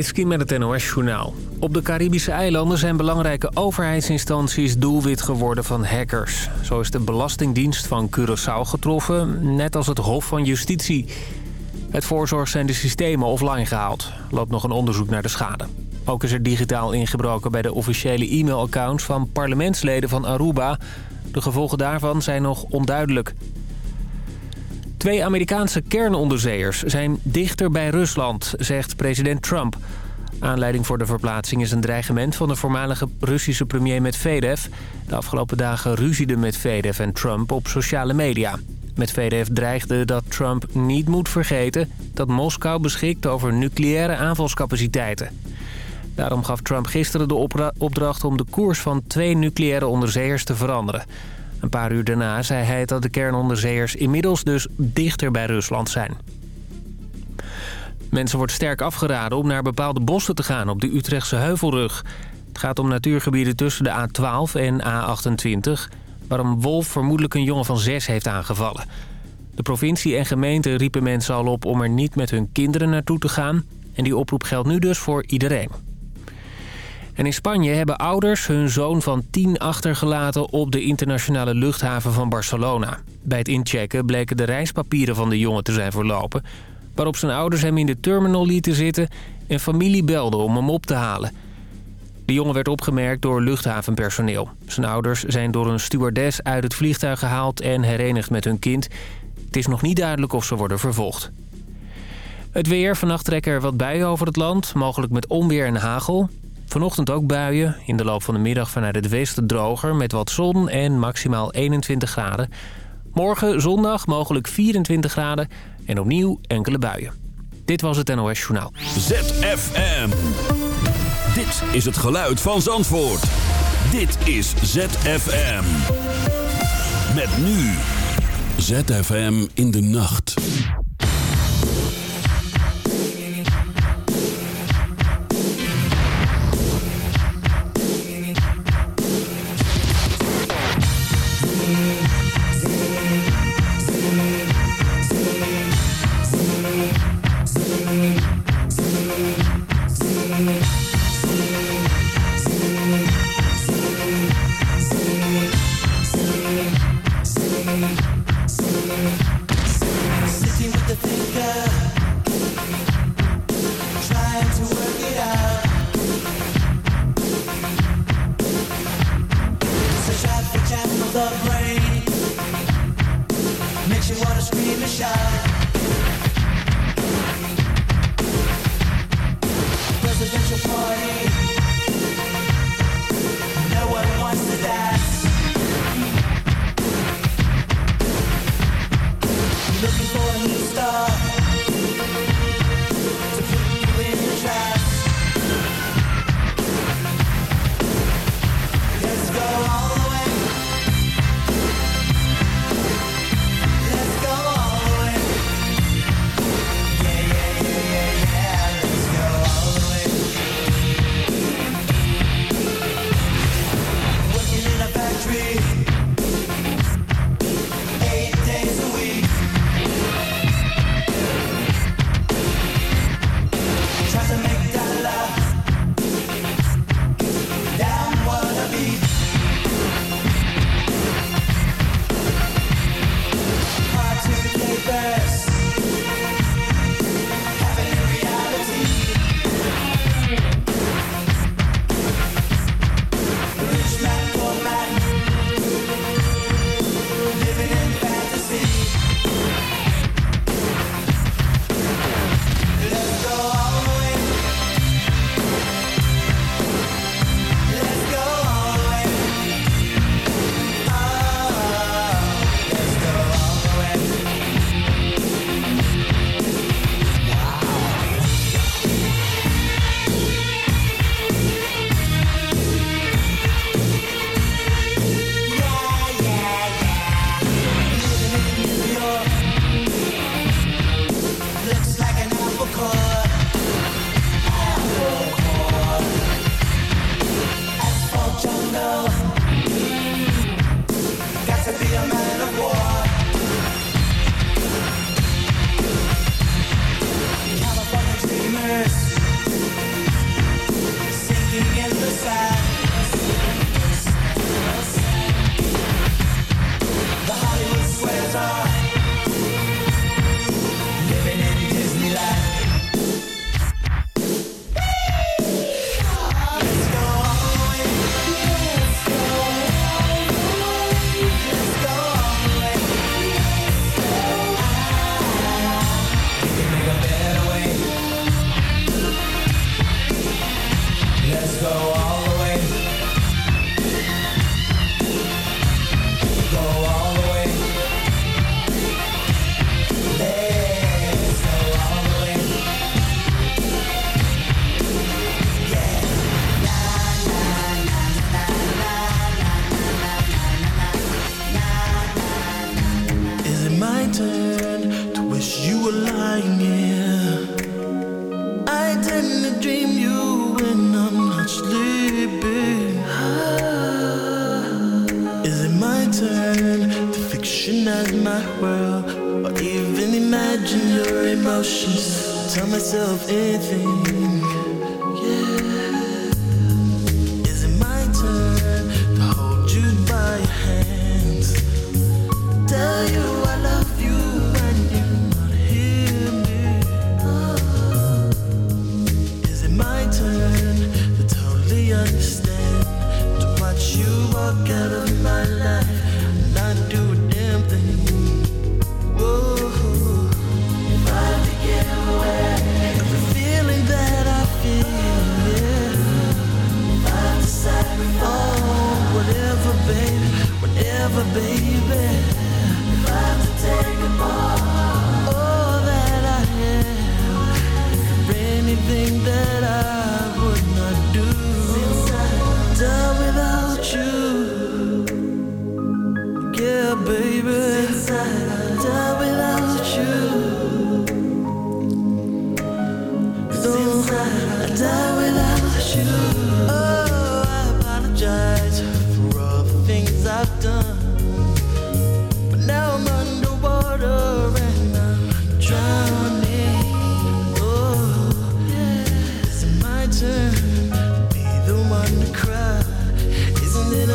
Itski met het NOS-journaal. Op de Caribische eilanden zijn belangrijke overheidsinstanties doelwit geworden van hackers. Zo is de Belastingdienst van Curaçao getroffen, net als het Hof van Justitie. Het voorzorg zijn de systemen offline gehaald. Loopt nog een onderzoek naar de schade. Ook is er digitaal ingebroken bij de officiële e-mailaccounts van parlementsleden van Aruba. De gevolgen daarvan zijn nog onduidelijk. Twee Amerikaanse kernonderzeeërs zijn dichter bij Rusland, zegt president Trump. Aanleiding voor de verplaatsing is een dreigement van de voormalige Russische premier Medvedev. De afgelopen dagen ruzieden Medvedev en Trump op sociale media. Medvedev dreigde dat Trump niet moet vergeten dat Moskou beschikt over nucleaire aanvalscapaciteiten. Daarom gaf Trump gisteren de opdracht om de koers van twee nucleaire onderzeeërs te veranderen. Een paar uur daarna zei hij dat de kernonderzeeërs inmiddels dus dichter bij Rusland zijn. Mensen wordt sterk afgeraden om naar bepaalde bossen te gaan op de Utrechtse Heuvelrug. Het gaat om natuurgebieden tussen de A12 en A28... waar een wolf vermoedelijk een jongen van zes heeft aangevallen. De provincie en gemeente riepen mensen al op om er niet met hun kinderen naartoe te gaan... en die oproep geldt nu dus voor iedereen. En in Spanje hebben ouders hun zoon van tien achtergelaten op de internationale luchthaven van Barcelona. Bij het inchecken bleken de reispapieren van de jongen te zijn verlopen... waarop zijn ouders hem in de terminal lieten zitten en familie belde om hem op te halen. De jongen werd opgemerkt door luchthavenpersoneel. Zijn ouders zijn door een stewardess uit het vliegtuig gehaald en herenigd met hun kind. Het is nog niet duidelijk of ze worden vervolgd. Het weer. Vannacht trekken er wat buien over het land, mogelijk met onweer en hagel. Vanochtend ook buien. In de loop van de middag vanuit het westen droger met wat zon en maximaal 21 graden. Morgen zondag mogelijk 24 graden en opnieuw enkele buien. Dit was het NOS Journaal. ZFM. Dit is het geluid van Zandvoort. Dit is ZFM. Met nu. ZFM in de nacht.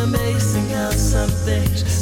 Amazing how some things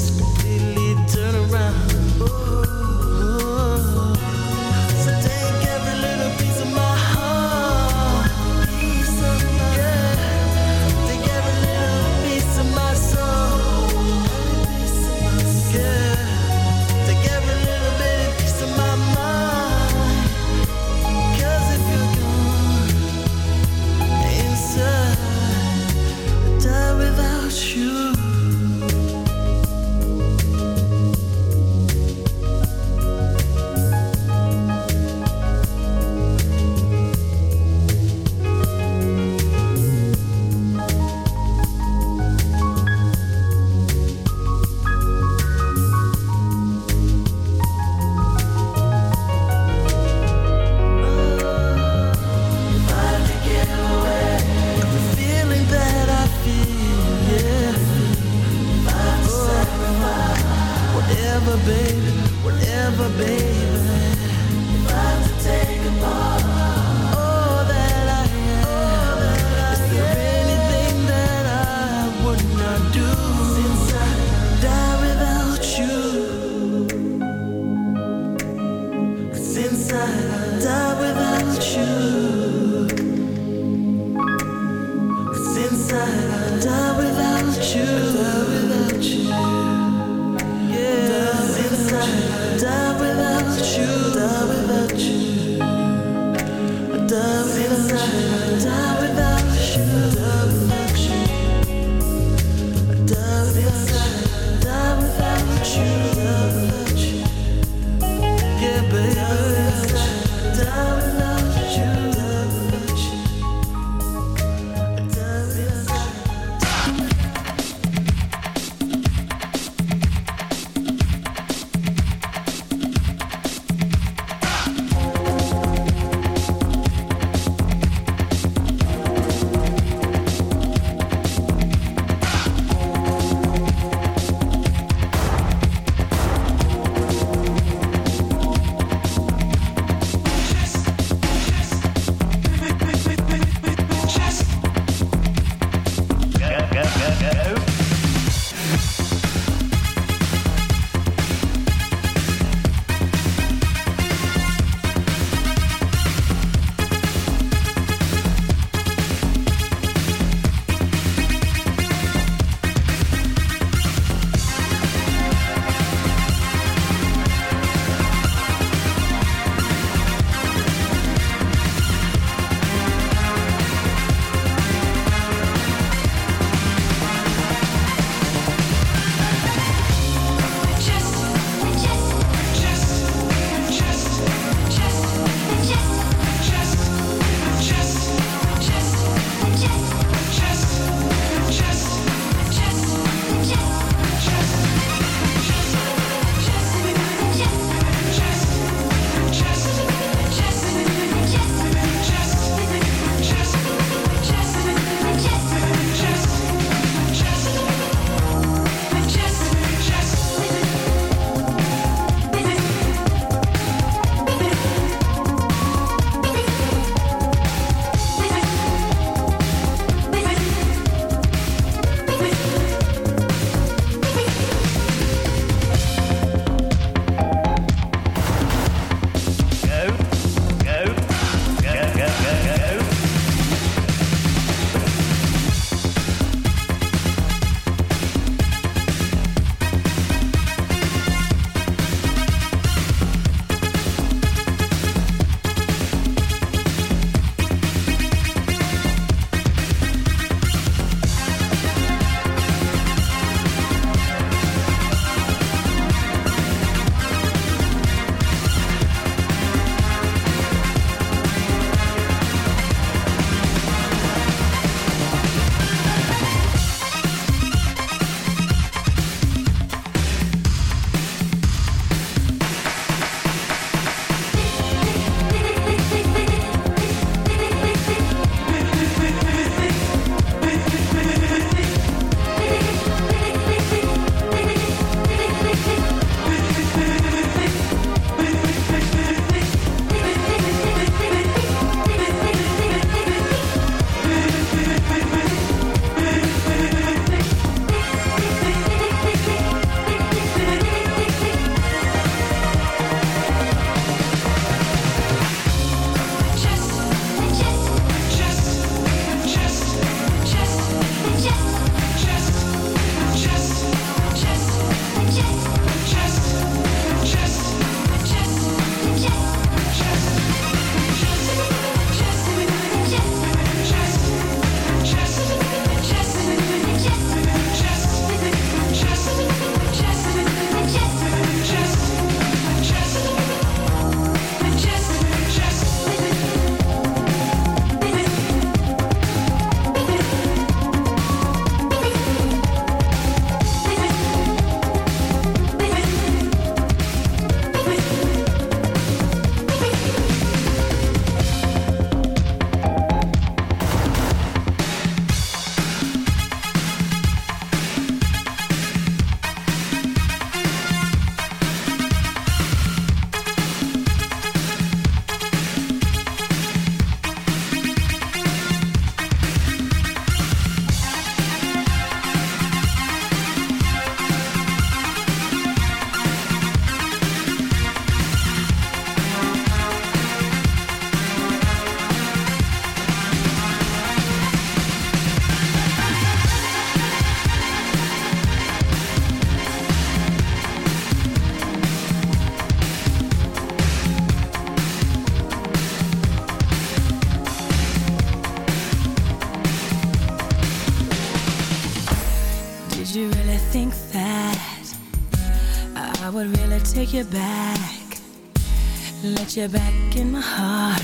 you back in my heart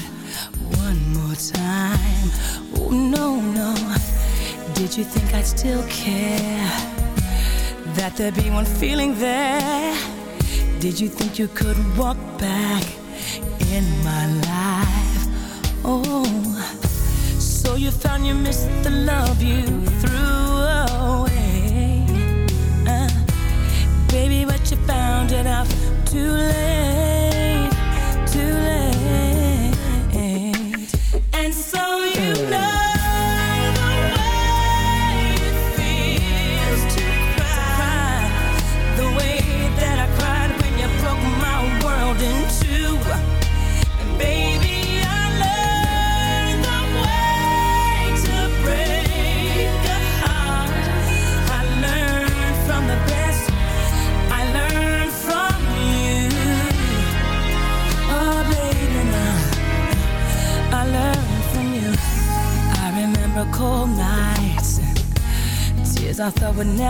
one more time. Oh, no, no. Did you think I'd still care? That there'd be one feeling there? Did you think you could walk back in my life?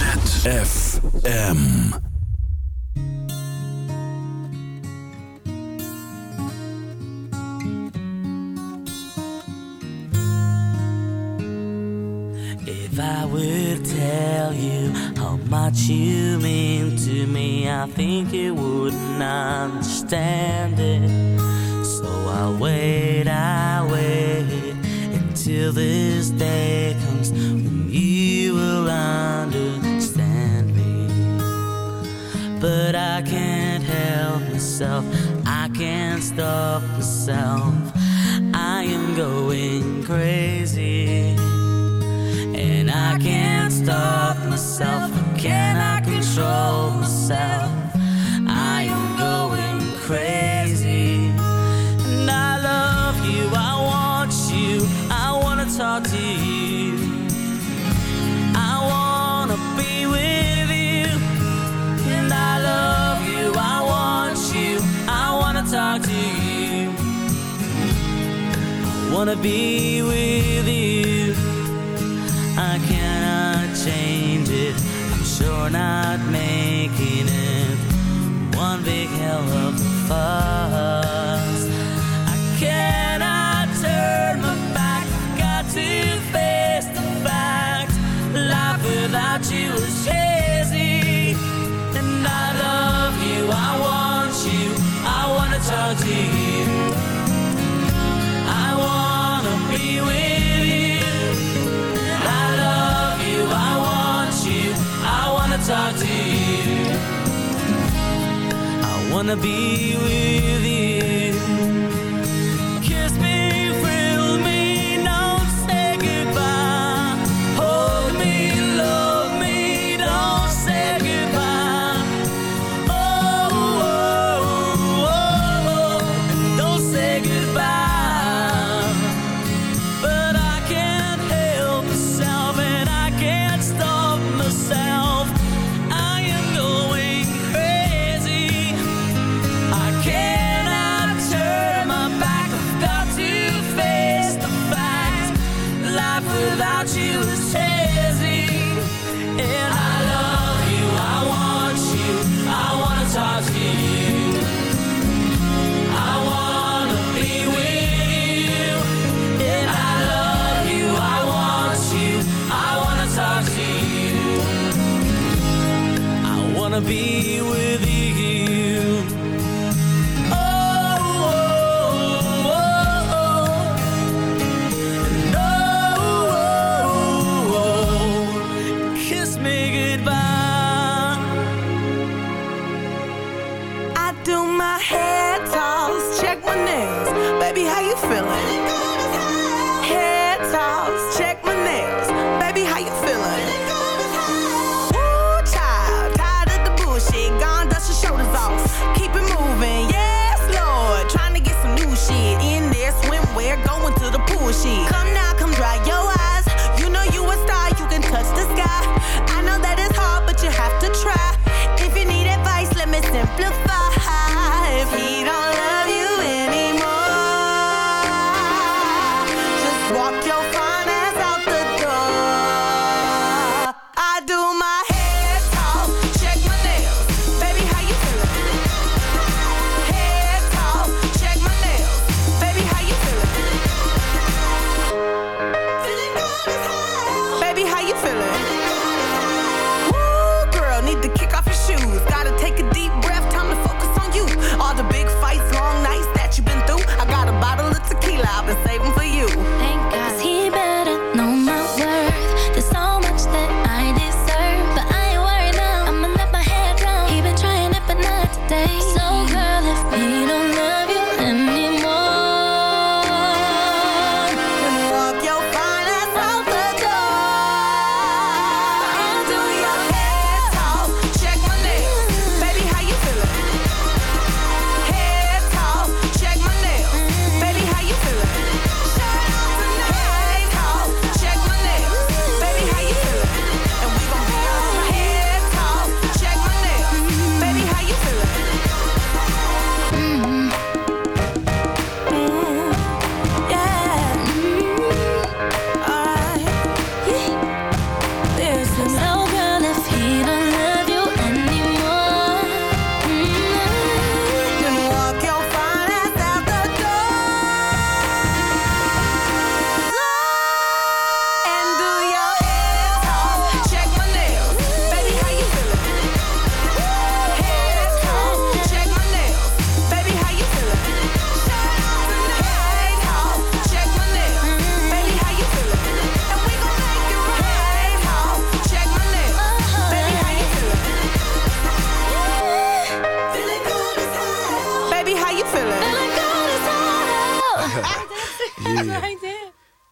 ZFM. If I would tell you how much you mean to me, I think you wouldn't understand it. So I'll wait, I'll wait until this day comes myself. I can't stop myself. I am going crazy. And I can't stop myself. Can I control myself? wanna be with you. I cannot change it. I'm sure not making it. One big hello. wanna be with you.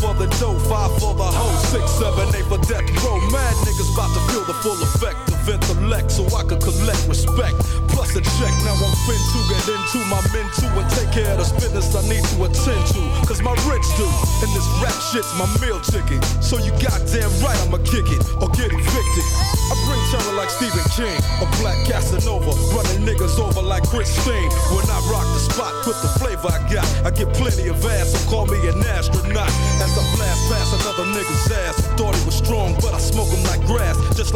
For the dough, five for the hoe, six, seven, eight for death row. Mad niggas about to the full effect of intellect, so I can collect respect. Plus a check, now I'm fin to get into my men too and take care of this business I need to attend to. Cause my rich do, and this rap shit's my meal ticket. So you goddamn right I'ma kick it or get evicted. I bring terror like Stephen King, a black Casanova, running niggas over like Christine. When I rock the spot, put the flavor I got. I get plenty of ass, so call me an astronaut. As I blast past another nigga's ass, thought he was strong, but I smoke him like grass, just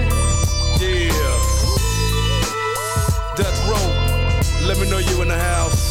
let me know you in the house.